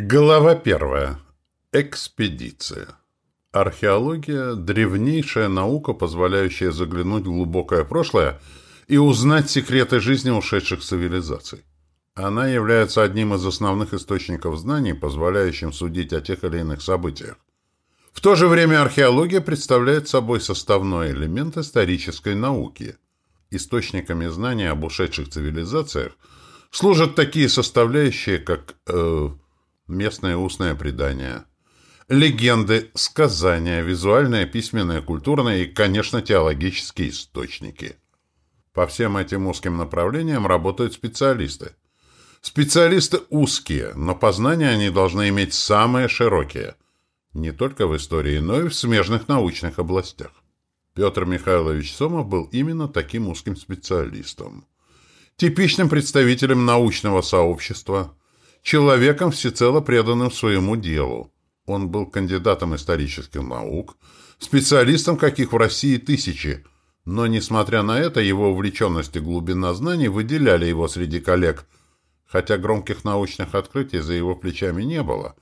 Глава первая. Экспедиция. Археология – древнейшая наука, позволяющая заглянуть в глубокое прошлое и узнать секреты жизни ушедших цивилизаций. Она является одним из основных источников знаний, позволяющим судить о тех или иных событиях. В то же время археология представляет собой составной элемент исторической науки. Источниками знаний об ушедших цивилизациях служат такие составляющие, как э, местное устное предание, легенды, сказания, визуальное, письменное, культурное и, конечно, теологические источники. По всем этим узким направлениям работают специалисты. Специалисты узкие, но познания они должны иметь самые широкие, не только в истории, но и в смежных научных областях. Петр Михайлович Сомов был именно таким узким специалистом. Типичным представителем научного сообщества – человеком, всецело преданным своему делу. Он был кандидатом исторических наук, специалистом, каких в России тысячи, но, несмотря на это, его увлеченность и глубина знаний выделяли его среди коллег, хотя громких научных открытий за его плечами не было.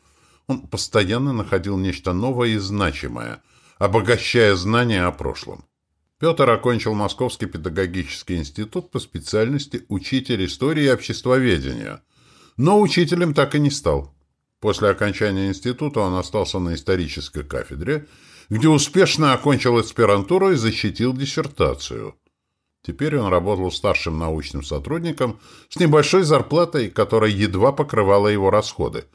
Он постоянно находил нечто новое и значимое, обогащая знания о прошлом. Петр окончил Московский педагогический институт по специальности учитель истории и обществоведения – но учителем так и не стал. После окончания института он остался на исторической кафедре, где успешно окончил аспирантуру и защитил диссертацию. Теперь он работал старшим научным сотрудником с небольшой зарплатой, которая едва покрывала его расходы.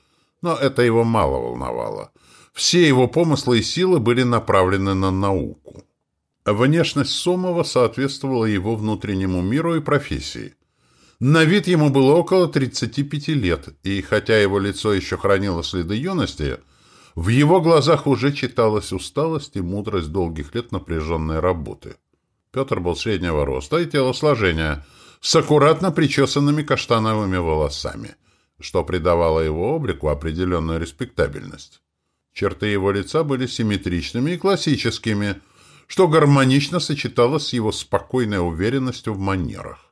Но это его мало волновало. Все его помыслы и силы были направлены на науку. Внешность Сомова соответствовала его внутреннему миру и профессии. На вид ему было около 35 лет, и хотя его лицо еще хранило следы юности, в его глазах уже читалась усталость и мудрость долгих лет напряженной работы. Петр был среднего роста и телосложения, с аккуратно причесанными каштановыми волосами, что придавало его облику определенную респектабельность. Черты его лица были симметричными и классическими, что гармонично сочеталось с его спокойной уверенностью в манерах.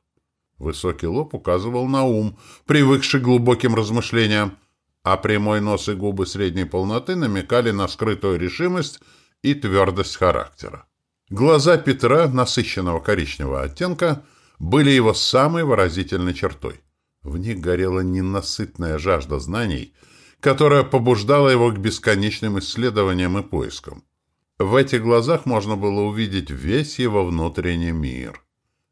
Высокий лоб указывал на ум, привыкший к глубоким размышлениям, а прямой нос и губы средней полноты намекали на скрытую решимость и твердость характера. Глаза Петра, насыщенного коричневого оттенка, были его самой выразительной чертой. В них горела ненасытная жажда знаний, которая побуждала его к бесконечным исследованиям и поискам. В этих глазах можно было увидеть весь его внутренний мир —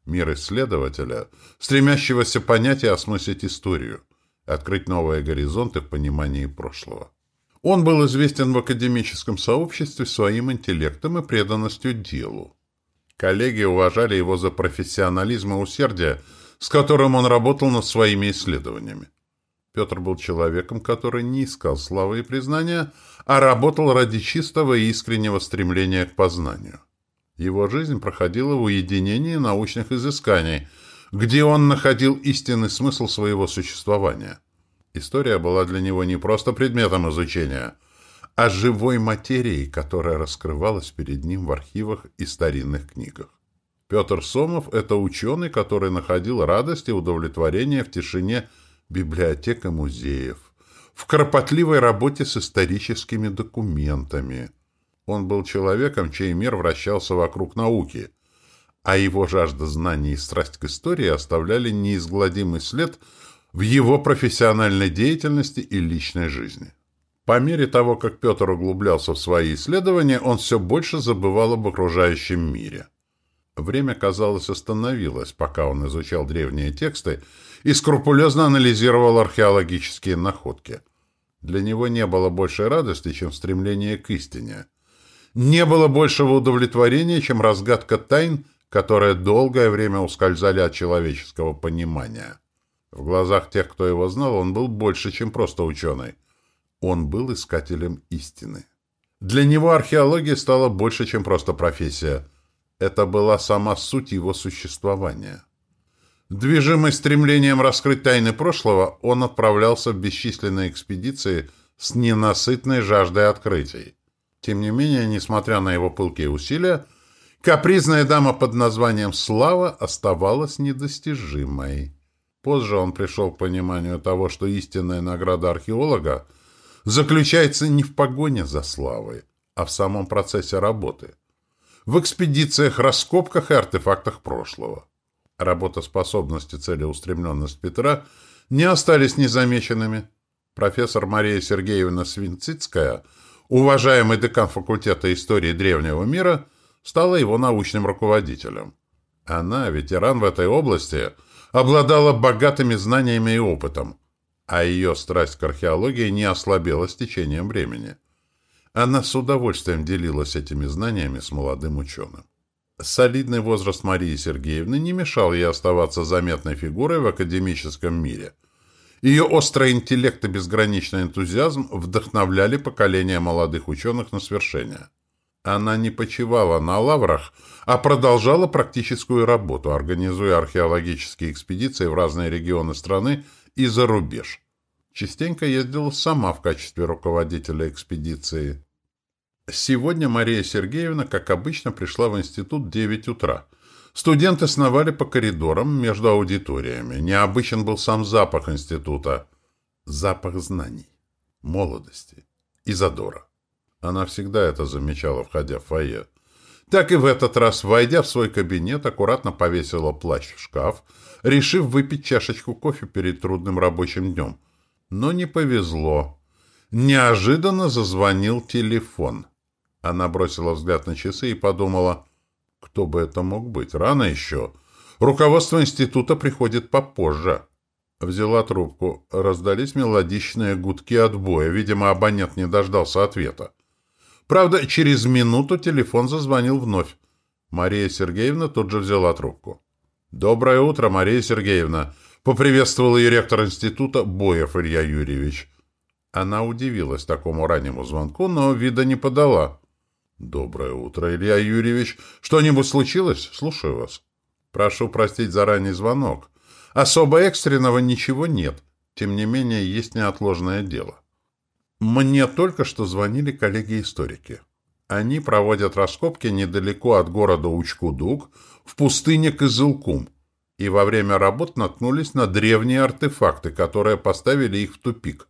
мир исследователя, стремящегося понять и осмыслить историю, открыть новые горизонты в понимании прошлого. Он был известен в академическом сообществе своим интеллектом и преданностью делу. Коллеги уважали его за профессионализм и усердие, с которым он работал над своими исследованиями. Петр был человеком, который не искал славы и признания, а работал ради чистого и искреннего стремления к познанию. Его жизнь проходила в уединении научных изысканий, где он находил истинный смысл своего существования. История была для него не просто предметом изучения, а живой материей, которая раскрывалась перед ним в архивах и старинных книгах. Петр Сомов – это ученый, который находил радость и удовлетворение в тишине библиотек и музеев, в кропотливой работе с историческими документами – он был человеком, чей мир вращался вокруг науки, а его жажда знаний и страсть к истории оставляли неизгладимый след в его профессиональной деятельности и личной жизни. По мере того, как Петр углублялся в свои исследования, он все больше забывал об окружающем мире. Время, казалось, остановилось, пока он изучал древние тексты и скрупулезно анализировал археологические находки. Для него не было большей радости, чем стремление к истине – не было большего удовлетворения, чем разгадка тайн, которые долгое время ускользали от человеческого понимания. В глазах тех, кто его знал, он был больше, чем просто ученый. Он был искателем истины. Для него археология стала больше, чем просто профессия. Это была сама суть его существования. Движимый стремлением раскрыть тайны прошлого, он отправлялся в бесчисленные экспедиции с ненасытной жаждой открытий. Тем не менее, несмотря на его пылкие усилия, капризная дама под названием Слава оставалась недостижимой. Позже он пришел к пониманию того, что истинная награда археолога заключается не в погоне за славой, а в самом процессе работы. В экспедициях, раскопках и артефактах прошлого. Работоспособность и целеустремленность Петра не остались незамеченными. Профессор Мария Сергеевна Свинцицкая, уважаемый декан факультета истории древнего мира, стала его научным руководителем. Она, ветеран в этой области, обладала богатыми знаниями и опытом, а ее страсть к археологии не ослабела с течением времени. Она с удовольствием делилась этими знаниями с молодым ученым. Солидный возраст Марии Сергеевны не мешал ей оставаться заметной фигурой в академическом мире. Ее острый интеллект и безграничный энтузиазм вдохновляли поколение молодых ученых на свершение. Она не почивала на лаврах, а продолжала практическую работу, организуя археологические экспедиции в разные регионы страны и за рубеж. Частенько ездила сама в качестве руководителя экспедиции. Сегодня Мария Сергеевна, как обычно, пришла в институт в 9 утра. Студенты сновали по коридорам между аудиториями. Необычен был сам запах института. Запах знаний, молодости и задора. Она всегда это замечала, входя в фойе. Так и в этот раз, войдя в свой кабинет, аккуратно повесила плащ в шкаф, решив выпить чашечку кофе перед трудным рабочим днем. Но не повезло. Неожиданно зазвонил телефон. Она бросила взгляд на часы и подумала, кто бы это мог быть, рано еще. Руководство института приходит попозже. Взяла трубку. Раздались мелодичные гудки отбоя. Видимо, абонент не дождался ответа. Правда, через минуту телефон зазвонил вновь. Мария Сергеевна тут же взяла трубку. «Доброе утро, Мария Сергеевна!» — поприветствовал ее ректор института Боев Илья Юрьевич. Она удивилась такому раннему звонку, но вида не подала. «Доброе утро, Илья Юрьевич. Что-нибудь случилось? Слушаю вас». «Прошу простить за ранний звонок. Особо экстренного ничего нет. Тем не менее, есть неотложное дело». Мне только что звонили коллеги-историки. Они проводят раскопки недалеко от города Учкудук, в пустыне Кызылкум, и во время работ наткнулись на древние артефакты, которые поставили их в тупик.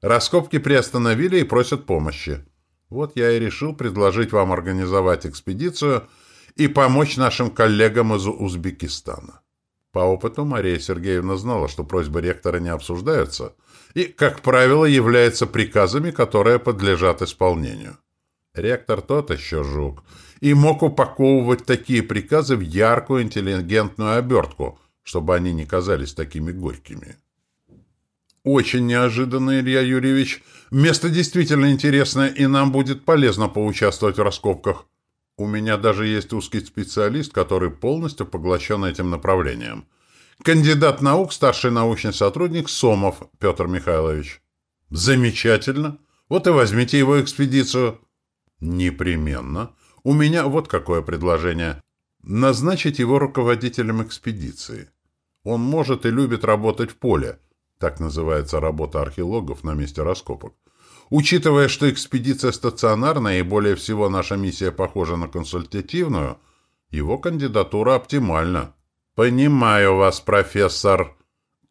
Раскопки приостановили и просят помощи. Вот я и решил предложить вам организовать экспедицию и помочь нашим коллегам из Узбекистана. По опыту Мария Сергеевна знала, что просьбы ректора не обсуждаются – и, как правило, является приказами, которые подлежат исполнению. Ректор тот еще жук, и мог упаковывать такие приказы в яркую интеллигентную обертку, чтобы они не казались такими горькими. Очень неожиданно, Илья Юрьевич. Место действительно интересное, и нам будет полезно поучаствовать в раскопках. У меня даже есть узкий специалист, который полностью поглощен этим направлением – Кандидат наук, старший научный сотрудник Сомов Петр Михайлович. Замечательно. Вот и возьмите его экспедицию. Непременно. У меня вот какое предложение. Назначить его руководителем экспедиции. Он может и любит работать в поле. Так называется работа археологов на месте раскопок. Учитывая, что экспедиция стационарная и более всего наша миссия похожа на консультативную, его кандидатура оптимальна. «Понимаю вас, профессор!»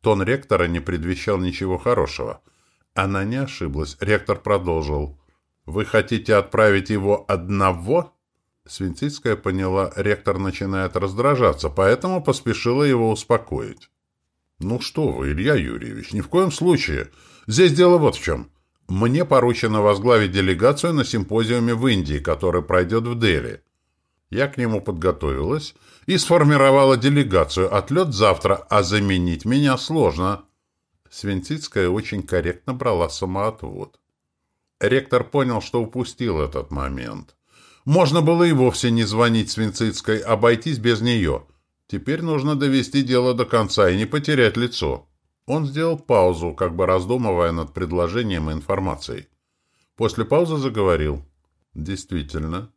Тон ректора не предвещал ничего хорошего. Она не ошиблась. Ректор продолжил. «Вы хотите отправить его одного?» Свинцицкая поняла, ректор начинает раздражаться, поэтому поспешила его успокоить. «Ну что вы, Илья Юрьевич, ни в коем случае. Здесь дело вот в чем. Мне поручено возглавить делегацию на симпозиуме в Индии, который пройдет в Дели. Я к нему подготовилась и сформировала делегацию. Отлет завтра, а заменить меня сложно. Свинцицкая очень корректно брала самоотвод. Ректор понял, что упустил этот момент. Можно было и вовсе не звонить Свинцицкой, обойтись без нее. Теперь нужно довести дело до конца и не потерять лицо. Он сделал паузу, как бы раздумывая над предложением и информацией. После паузы заговорил. «Действительно,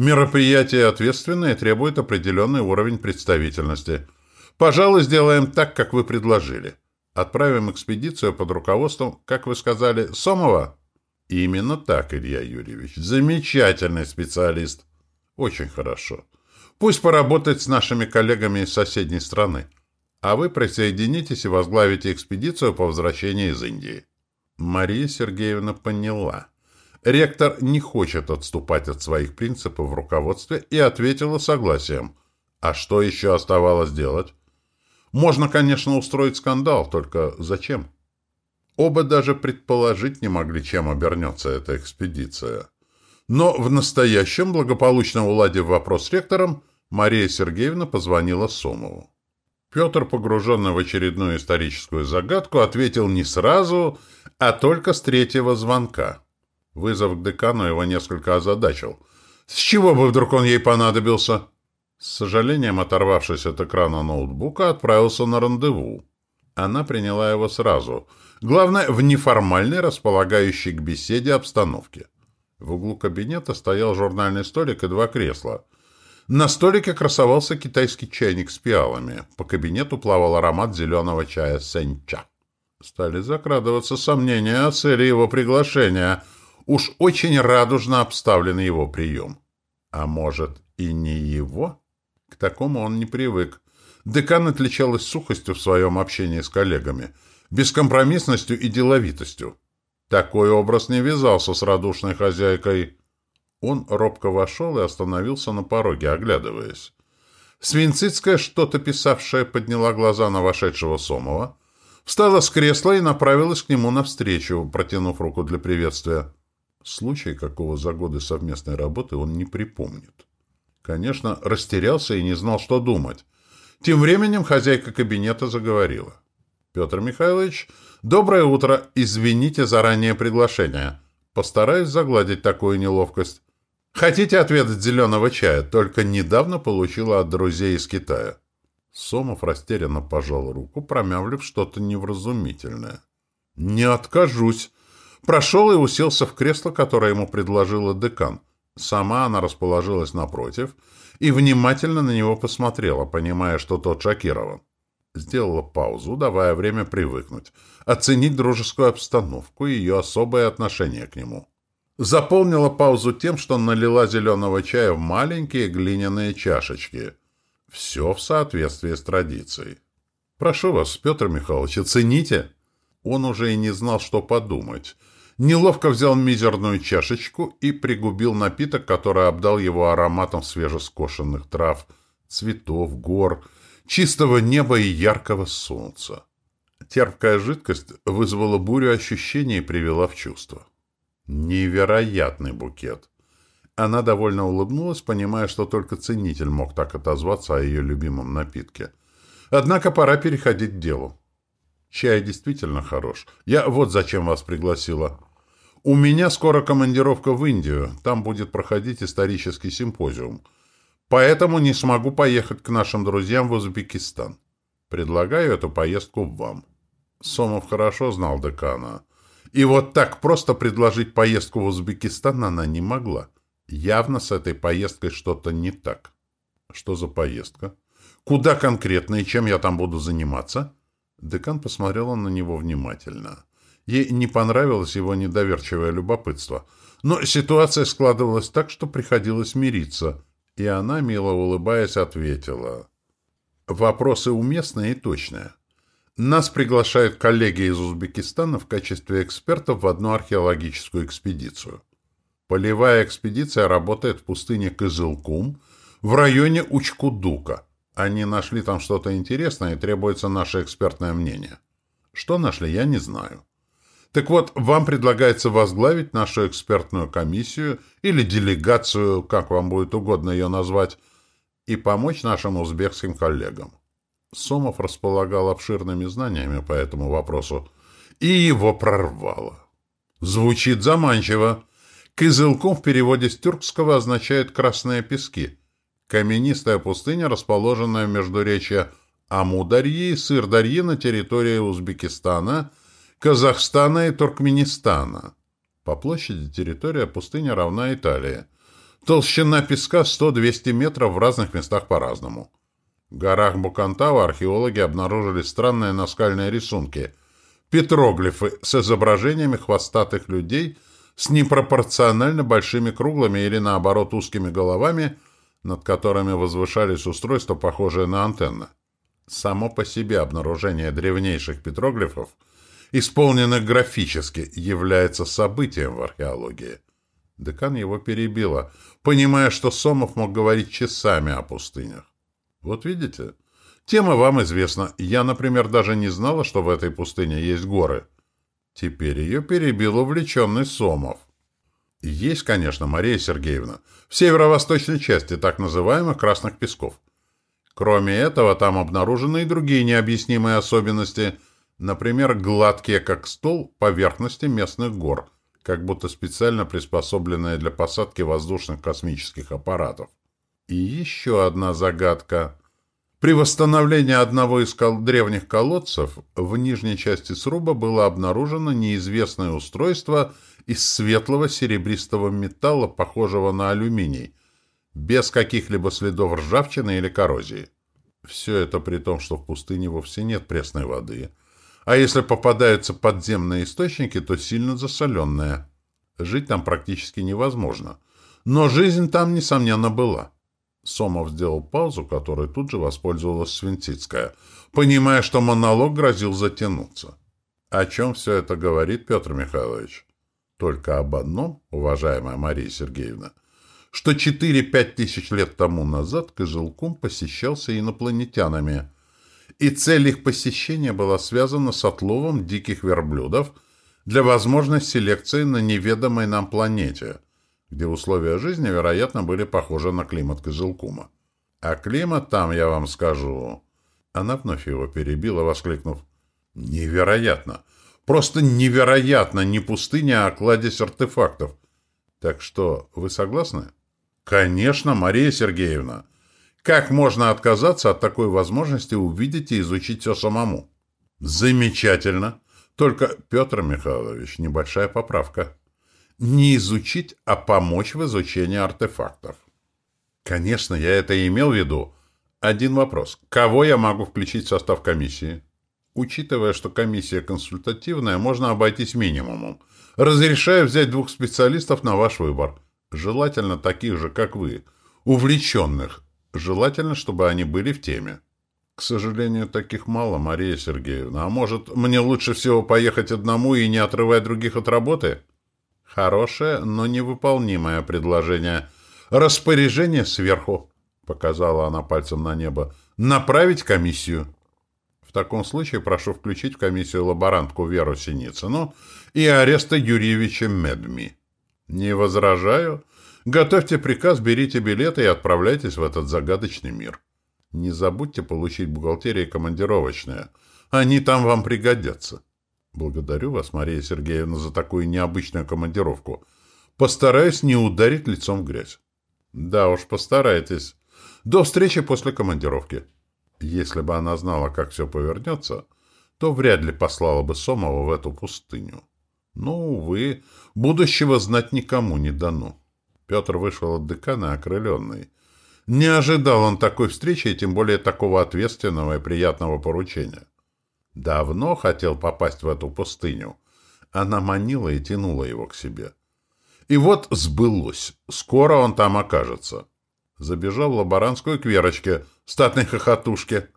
Мероприятие ответственное требует определенный уровень представительности. Пожалуй, сделаем так, как вы предложили. Отправим экспедицию под руководством, как вы сказали, Сомова? Именно так, Илья Юрьевич. Замечательный специалист. Очень хорошо. Пусть поработает с нашими коллегами из соседней страны. А вы присоединитесь и возглавите экспедицию по возвращении из Индии. Мария Сергеевна поняла. Ректор не хочет отступать от своих принципов в руководстве и ответила согласием. А что еще оставалось делать? Можно, конечно, устроить скандал, только зачем? Оба даже предположить не могли, чем обернется эта экспедиция. Но в настоящем, благополучно уладив вопрос с ректором, Мария Сергеевна позвонила Сомову. Петр, погруженный в очередную историческую загадку, ответил не сразу, а только с третьего звонка. Вызов к декану его несколько озадачил. С чего бы вдруг он ей понадобился? С сожалением, оторвавшись от экрана ноутбука, отправился на рандеву. Она приняла его сразу. Главное, в неформальной, располагающей к беседе обстановке. В углу кабинета стоял журнальный столик и два кресла. На столике красовался китайский чайник с пиалами. По кабинету плавал аромат зеленого чая сенча. Стали закрадываться сомнения о цели его приглашения. Уж очень радужно обставлен его прием. А может, и не его? К такому он не привык. Декан отличалась сухостью в своем общении с коллегами, бескомпромиссностью и деловитостью. Такой образ не вязался с радушной хозяйкой. Он робко вошел и остановился на пороге, оглядываясь. Свинцицкая, что-то писавшая, подняла глаза на вошедшего Сомова, встала с кресла и направилась к нему навстречу, протянув руку для приветствия. Случай, какого за годы совместной работы он не припомнит. Конечно, растерялся и не знал, что думать. Тем временем хозяйка кабинета заговорила. «Петр Михайлович, доброе утро. Извините за раннее приглашение. Постараюсь загладить такую неловкость. Хотите отведать зеленого чая? Только недавно получила от друзей из Китая». Сомов растерянно пожал руку, промявлив что-то невразумительное. «Не откажусь». Прошел и уселся в кресло, которое ему предложила декан. Сама она расположилась напротив и внимательно на него посмотрела, понимая, что тот шокирован. Сделала паузу, давая время привыкнуть, оценить дружескую обстановку и ее особое отношение к нему. Заполнила паузу тем, что налила зеленого чая в маленькие глиняные чашечки. Все в соответствии с традицией. «Прошу вас, Петр Михайлович, оцените!» Он уже и не знал, что подумать — Неловко взял мизерную чашечку и пригубил напиток, который обдал его ароматом свежескошенных трав, цветов, гор, чистого неба и яркого солнца. Терпкая жидкость вызвала бурю ощущений и привела в чувство. Невероятный букет! Она довольно улыбнулась, понимая, что только ценитель мог так отозваться о ее любимом напитке. Однако пора переходить к делу. Чай действительно хорош. Я вот зачем вас пригласила. У меня скоро командировка в Индию, там будет проходить исторический симпозиум. Поэтому не смогу поехать к нашим друзьям в Узбекистан. Предлагаю эту поездку вам. Сомов хорошо знал декана. И вот так просто предложить поездку в Узбекистан она не могла. Явно с этой поездкой что-то не так. Что за поездка? Куда конкретно и чем я там буду заниматься? Декан посмотрела на него внимательно. Ей не понравилось его недоверчивое любопытство. Но ситуация складывалась так, что приходилось мириться. И она, мило улыбаясь, ответила. Вопросы уместные и точные. Нас приглашают коллеги из Узбекистана в качестве экспертов в одну археологическую экспедицию. Полевая экспедиция работает в пустыне Кызылкум в районе Учкудука. Они нашли там что-то интересное и требуется наше экспертное мнение. Что нашли, я не знаю. Так вот, вам предлагается возглавить нашу экспертную комиссию или делегацию, как вам будет угодно ее назвать, и помочь нашим узбекским коллегам. Сомов располагал обширными знаниями по этому вопросу, и его прорвало. Звучит заманчиво. Кызылкум в переводе с тюркского означает «красные пески». Каменистая пустыня, расположенная в междуречье Амударьи и Сырдарьи на территории Узбекистана – Казахстана и Туркменистана. По площади территория пустыни равна Италии. Толщина песка 100-200 метров в разных местах по-разному. В горах Букантава археологи обнаружили странные наскальные рисунки. Петроглифы с изображениями хвостатых людей с непропорционально большими круглыми или, наоборот, узкими головами, над которыми возвышались устройства, похожие на антенны. Само по себе обнаружение древнейших петроглифов – исполненных графически, является событием в археологии. Декан его перебила, понимая, что Сомов мог говорить часами о пустынях. Вот видите, тема вам известна. Я, например, даже не знала, что в этой пустыне есть горы. Теперь ее перебил увлеченный Сомов. Есть, конечно, Мария Сергеевна, в северо-восточной части так называемых Красных Песков. Кроме этого, там обнаружены и другие необъяснимые особенности, например, гладкие, как стол, поверхности местных гор, как будто специально приспособленные для посадки воздушных космических аппаратов. И еще одна загадка. При восстановлении одного из кол древних колодцев в нижней части сруба было обнаружено неизвестное устройство из светлого серебристого металла, похожего на алюминий, без каких-либо следов ржавчины или коррозии. Все это при том, что в пустыне вовсе нет пресной воды, а если попадаются подземные источники, то сильно засоленные. Жить там практически невозможно. Но жизнь там, несомненно, была. Сомов сделал паузу, которой тут же воспользовалась Свинцицкая, понимая, что монолог грозил затянуться. О чем все это говорит Петр Михайлович? Только об одном, уважаемая Мария Сергеевна, что 4-5 тысяч лет тому назад Козелкум посещался инопланетянами, и цель их посещения была связана с отловом диких верблюдов для возможной селекции на неведомой нам планете – где условия жизни, вероятно, были похожи на климат Козелкума. А климат там, я вам скажу... Она вновь его перебила, воскликнув. Невероятно! Просто невероятно! Не пустыня, а кладезь артефактов. Так что, вы согласны? Конечно, Мария Сергеевна. Как можно отказаться от такой возможности увидеть и изучить все самому? Замечательно. Только, Петр Михайлович, небольшая поправка не изучить, а помочь в изучении артефактов. Конечно, я это имел в виду. Один вопрос. Кого я могу включить в состав комиссии? Учитывая, что комиссия консультативная, можно обойтись минимумом. Разрешаю взять двух специалистов на ваш выбор. Желательно таких же, как вы. Увлеченных. Желательно, чтобы они были в теме. К сожалению, таких мало, Мария Сергеевна. А может, мне лучше всего поехать одному и не отрывать других от работы? Хорошее, но невыполнимое предложение. Распоряжение сверху, показала она пальцем на небо, направить комиссию. В таком случае прошу включить в комиссию лаборантку Веру Синицыну и ареста Юрьевича Медми. Не возражаю. Готовьте приказ, берите билеты и отправляйтесь в этот загадочный мир. Не забудьте получить бухгалтерии командировочные. Они там вам пригодятся. Благодарю вас, Мария Сергеевна, за такую необычную командировку. Постараюсь не ударить лицом в грязь. Да уж, постарайтесь. До встречи после командировки. Если бы она знала, как все повернется, то вряд ли послала бы Сомова в эту пустыню. Но, увы, будущего знать никому не дано. Петр вышел от декана окрыленный. Не ожидал он такой встречи, и тем более такого ответственного и приятного поручения. Давно хотел попасть в эту пустыню. Она манила и тянула его к себе. И вот сбылось. Скоро он там окажется. Забежал в лаборантскую к Верочке, статной хохотушке.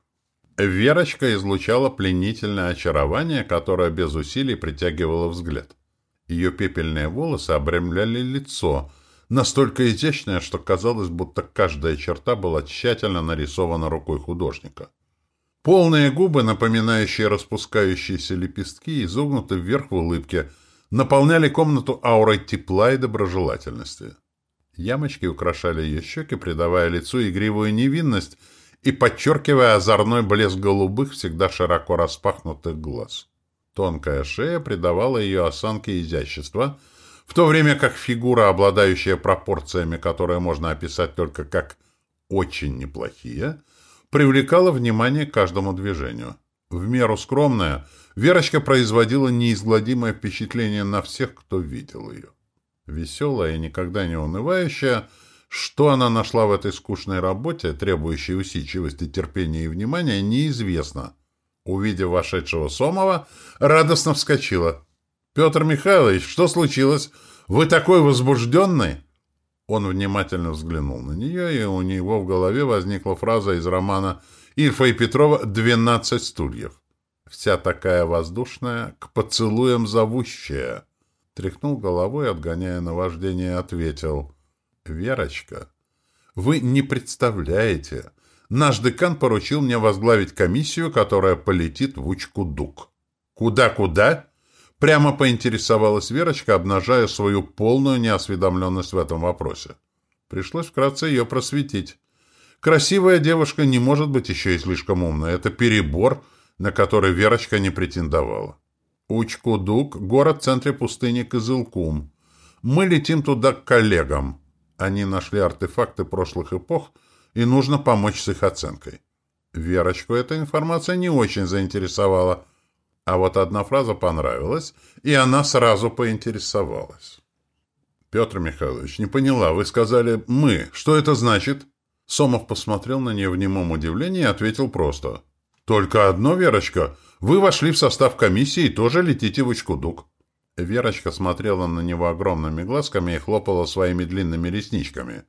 Верочка излучала пленительное очарование, которое без усилий притягивало взгляд. Ее пепельные волосы обрамляли лицо, настолько изящное, что казалось, будто каждая черта была тщательно нарисована рукой художника. Полные губы, напоминающие распускающиеся лепестки, изогнуты вверх в улыбке, наполняли комнату аурой тепла и доброжелательности. Ямочки украшали ее щеки, придавая лицу игривую невинность и подчеркивая озорной блеск голубых, всегда широко распахнутых глаз. Тонкая шея придавала ее осанке изящество, в то время как фигура, обладающая пропорциями, которые можно описать только как «очень неплохие», привлекала внимание к каждому движению. В меру скромная, Верочка производила неизгладимое впечатление на всех, кто видел ее. Веселая и никогда не унывающая, что она нашла в этой скучной работе, требующей усидчивости, терпения и внимания, неизвестно. Увидев вошедшего Сомова, радостно вскочила. «Петр Михайлович, что случилось? Вы такой возбужденный?» Он внимательно взглянул на нее, и у него в голове возникла фраза из романа Ильфа и Петрова «Двенадцать стульев». Вся такая воздушная, к поцелуям зовущая. Тряхнул головой, отгоняя наваждение, ответил. «Верочка, вы не представляете. Наш декан поручил мне возглавить комиссию, которая полетит в Учку-Дук». «Куда-куда?» Прямо поинтересовалась Верочка, обнажая свою полную неосведомленность в этом вопросе. Пришлось вкратце ее просветить. Красивая девушка не может быть еще и слишком умной. Это перебор, на который Верочка не претендовала. Учкудук – город в центре пустыни Кызылкум. Мы летим туда к коллегам. Они нашли артефакты прошлых эпох, и нужно помочь с их оценкой. Верочку эта информация не очень заинтересовала – а вот одна фраза понравилась, и она сразу поинтересовалась. «Петр Михайлович, не поняла, вы сказали «мы». Что это значит?» Сомов посмотрел на нее в немом удивлении и ответил просто. «Только одно, Верочка. Вы вошли в состав комиссии и тоже летите в Учкудук». Верочка смотрела на него огромными глазками и хлопала своими длинными ресничками.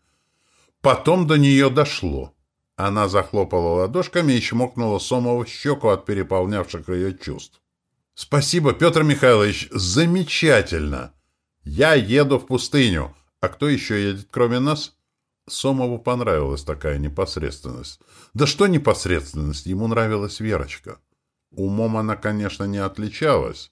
Потом до нее дошло. Она захлопала ладошками и чмокнула Сомова в щеку от переполнявших ее чувств. «Спасибо, Петр Михайлович, замечательно! Я еду в пустыню. А кто еще едет, кроме нас?» Сомову понравилась такая непосредственность. Да что непосредственность, ему нравилась Верочка. Умом она, конечно, не отличалась.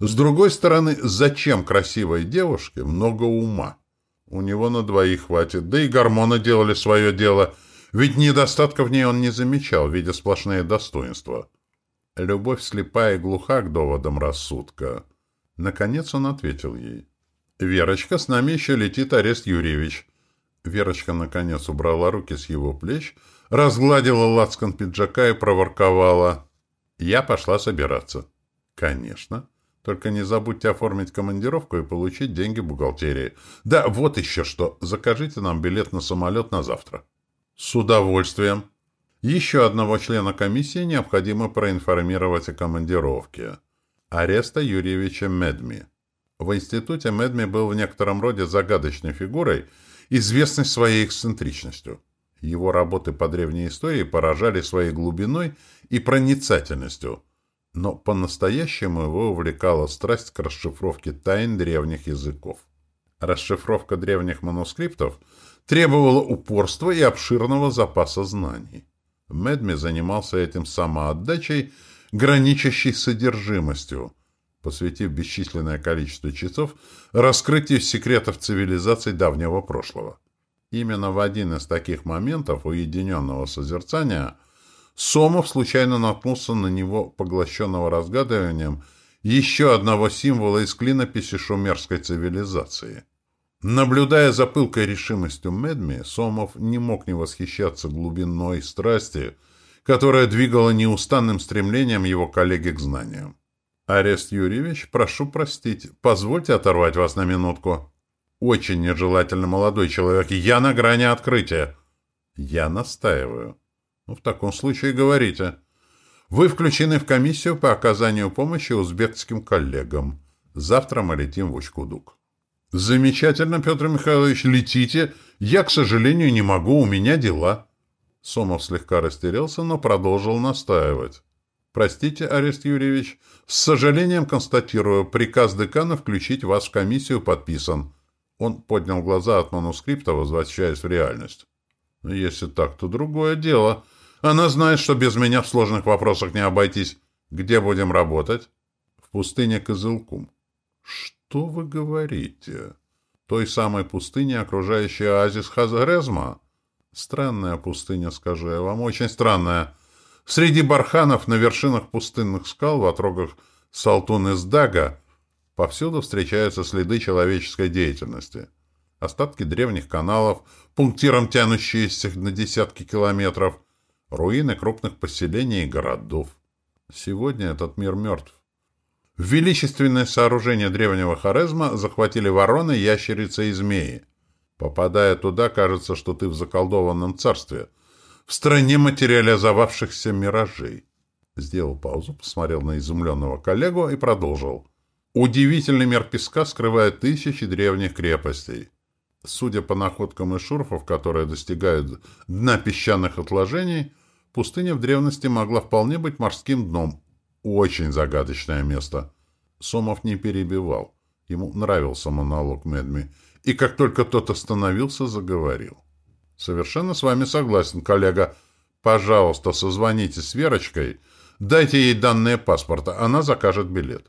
С другой стороны, зачем красивой девушке много ума? У него на двоих хватит, да и гормоны делали свое дело, ведь недостатков в ней он не замечал, видя сплошные достоинства. Любовь слепая и глуха к доводам рассудка. Наконец он ответил ей. «Верочка, с нами еще летит Арест Юрьевич». Верочка, наконец, убрала руки с его плеч, разгладила лацкан пиджака и проворковала. «Я пошла собираться». «Конечно. Только не забудьте оформить командировку и получить деньги бухгалтерии. Да, вот еще что. Закажите нам билет на самолет на завтра». «С удовольствием». Еще одного члена комиссии необходимо проинформировать о командировке. Ареста Юрьевича Медми. В институте Медми был в некотором роде загадочной фигурой, известной своей эксцентричностью. Его работы по древней истории поражали своей глубиной и проницательностью, но по-настоящему его увлекала страсть к расшифровке тайн древних языков. Расшифровка древних манускриптов требовала упорства и обширного запаса знаний. Медми занимался этим самоотдачей, граничащей с содержимостью, посвятив бесчисленное количество часов раскрытию секретов цивилизаций давнего прошлого. Именно в один из таких моментов уединенного созерцания Сомов случайно наткнулся на него, поглощенного разгадыванием еще одного символа из клинописи шумерской цивилизации — Наблюдая за пылкой решимостью Медми, Сомов не мог не восхищаться глубиной страсти, которая двигала неустанным стремлением его коллеги к знаниям. «Арест Юрьевич, прошу простить, позвольте оторвать вас на минутку. Очень нежелательно, молодой человек, я на грани открытия». «Я настаиваю». «Ну, в таком случае говорите». «Вы включены в комиссию по оказанию помощи узбекским коллегам. Завтра мы летим в Учкудук». «Замечательно, Петр Михайлович, летите. Я, к сожалению, не могу, у меня дела». Сомов слегка растерялся, но продолжил настаивать. «Простите, Арест Юрьевич, с сожалением констатирую, приказ декана включить вас в комиссию подписан». Он поднял глаза от манускрипта, возвращаясь в реальность. «Если так, то другое дело. Она знает, что без меня в сложных вопросах не обойтись. Где будем работать?» «В пустыне Кызылкум». «Что?» «Что вы говорите? Той самой пустыне, окружающей оазис Хазарезма?» «Странная пустыня, скажу я вам, очень странная. Среди барханов на вершинах пустынных скал в отрогах Салтун из Дага повсюду встречаются следы человеческой деятельности. Остатки древних каналов, пунктиром тянущиеся на десятки километров, руины крупных поселений и городов. Сегодня этот мир мертв. Величественное сооружение древнего Хорезма захватили вороны, ящерицы и змеи. Попадая туда, кажется, что ты в заколдованном царстве, в стране материализовавшихся миражей. Сделал паузу, посмотрел на изумленного коллегу и продолжил. Удивительный мир песка скрывает тысячи древних крепостей. Судя по находкам и шурфов, которые достигают дна песчаных отложений, пустыня в древности могла вполне быть морским дном, Очень загадочное место. Сомов не перебивал. Ему нравился монолог Медми. И как только тот остановился, заговорил. «Совершенно с вами согласен, коллега. Пожалуйста, созвоните с Верочкой. Дайте ей данные паспорта. Она закажет билет».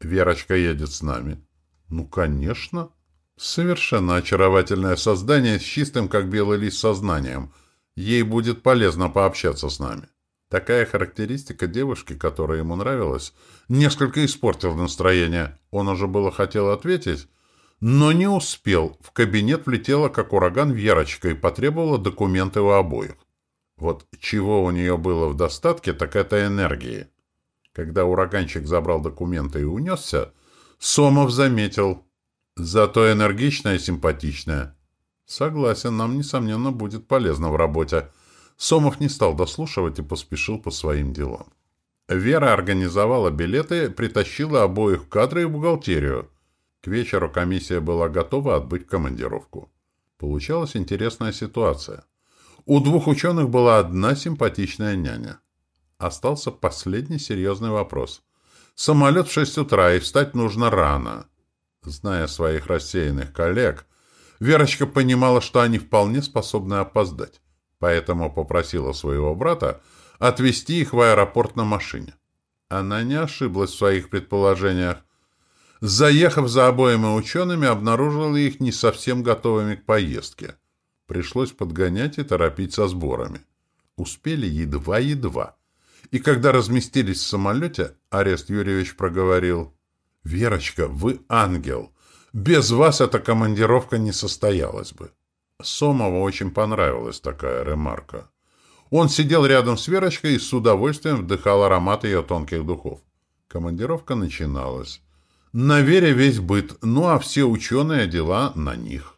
«Верочка едет с нами». «Ну, конечно». Совершенно очаровательное создание с чистым, как белый лист, сознанием. Ей будет полезно пообщаться с нами. Такая характеристика девушки, которая ему нравилась, несколько испортила настроение. Он уже было хотел ответить, но не успел. В кабинет влетела, как ураган, Верочка и потребовала документы у обоих. Вот чего у нее было в достатке, так это энергии. Когда ураганчик забрал документы и унесся, Сомов заметил. Зато энергичная и симпатичная. Согласен, нам, несомненно, будет полезно в работе. Сомов не стал дослушивать и поспешил по своим делам. Вера организовала билеты, притащила обоих в кадры и в бухгалтерию. К вечеру комиссия была готова отбыть командировку. Получалась интересная ситуация. У двух ученых была одна симпатичная няня. Остался последний серьезный вопрос. Самолет в шесть утра, и встать нужно рано. Зная своих рассеянных коллег, Верочка понимала, что они вполне способны опоздать поэтому попросила своего брата отвезти их в аэропорт на машине. Она не ошиблась в своих предположениях. Заехав за обоими учеными, обнаружила их не совсем готовыми к поездке. Пришлось подгонять и торопить со сборами. Успели едва-едва. И когда разместились в самолете, Арест Юрьевич проговорил, «Верочка, вы ангел. Без вас эта командировка не состоялась бы». Сомову очень понравилась такая ремарка. Он сидел рядом с Верочкой и с удовольствием вдыхал аромат ее тонких духов. Командировка начиналась. На Вере весь быт, ну а все ученые дела на них.